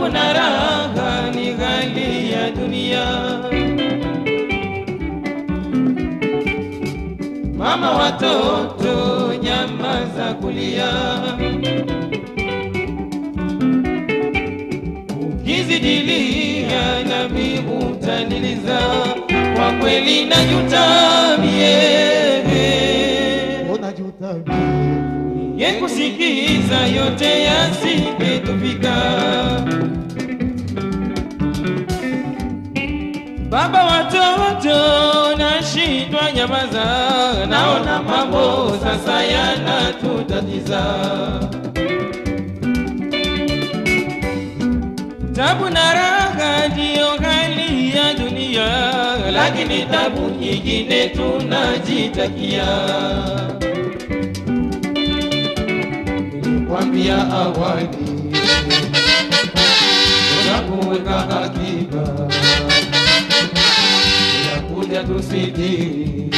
tabu na raha ni ghali ya dunia. Mama watoto, nyama za kulia, ukizidilia nami utaniliza. Kwa kweli najuta mie unajuta yekusikiza yote yasingetufika. Baba watoto, nashindwa nyamaza, naona mambo sasa yanatutatiza. Tabu na raha ndiyo hali ya dunia, lakini tabu nyingine tunajitakia. kwambia awali unakuweka akiba unakuja tusiti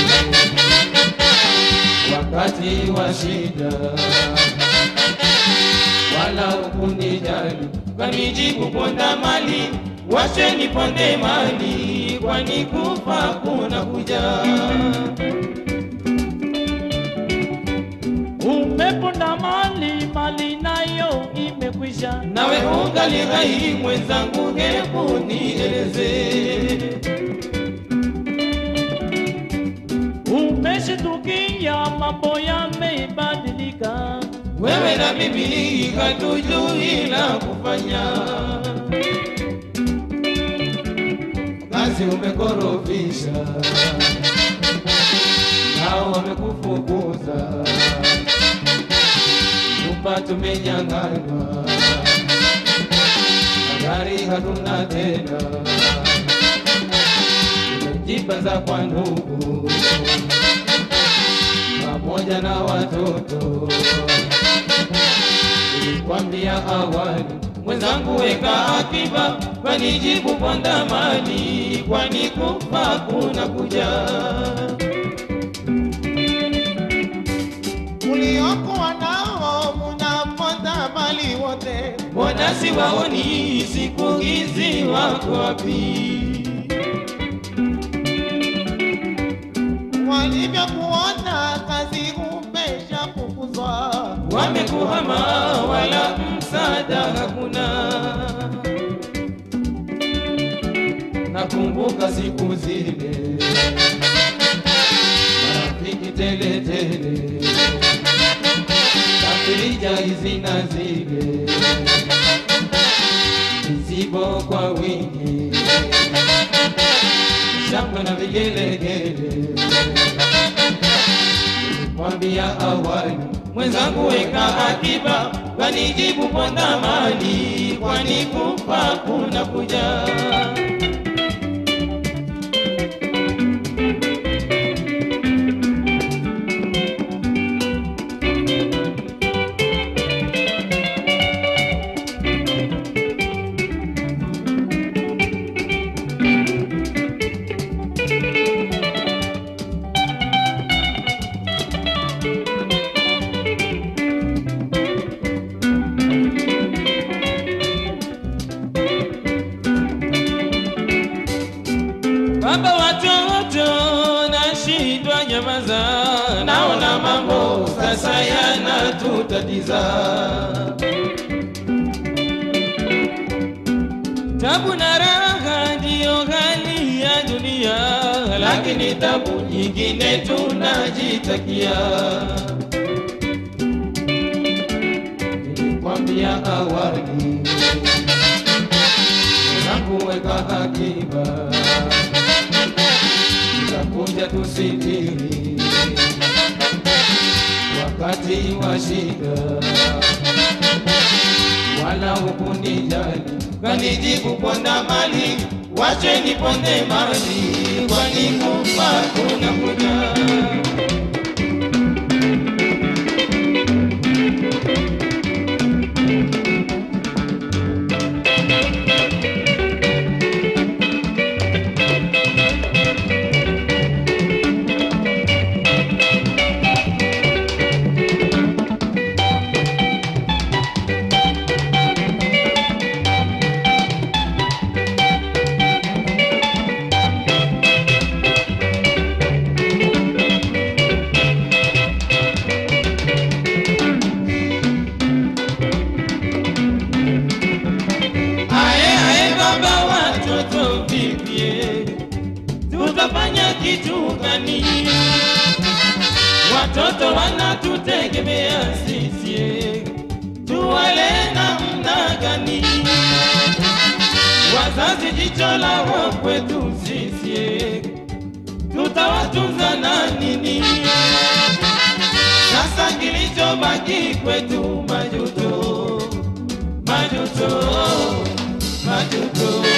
wakati wa shida wala ukunijali Kanijibu ponda mali, wache niponde mali, kwani kufa kuna kuja. Umeponda mali, mali nayo imekwisha. Nawe ungali rai mwenzangu, hebu nieleze. Umeshitukia mambo yameibadilika. Wewe na mimi hatujui la kufanya. kazi umekorofisha. Nao wamekufukuza. Nyumba tumenyang'anywa. Magari hatuna tena. Za kwa ndugu pamoja na watoto nilikwambia awali Mwenzangu weka akiba, kanijibu kwa mali, kwani kufa kuna kuja. uliokuwa nao munaponda mali wote Mbona siwaoni siku hizi wako wapi? Walivyokuona kazi umeshafukuzwa Wamekuhama wala msaada hakuna. nakumbuka siku zile. Marafiki tele tele. Tafrija hizi na zile. Mizigo kwa wingi. Shangwe na vigelegele kwambia awali Mwenzangu weka akiba, kanijibu kwa mali, kwani kufa kuna kuja. Naona mambo sasa yanatutatiza. Tabu na raha ndiyo hali ya dunia, lakini tabu nyingine tunajitakia. nilikwambia awali unakuweka akiba itakuja tusitiri wakati wa shida wala hukunijali Kanijibu ponda mali, wache niponde mali, kwani kufa kuna kuja. Watoto wanatutegemea sisi, tuwale namna gani? Wazazi jicho lao kwetu sisi, tutawatunza na nini? Sasa kilichobaki kwetu majuto, majuto, majuto.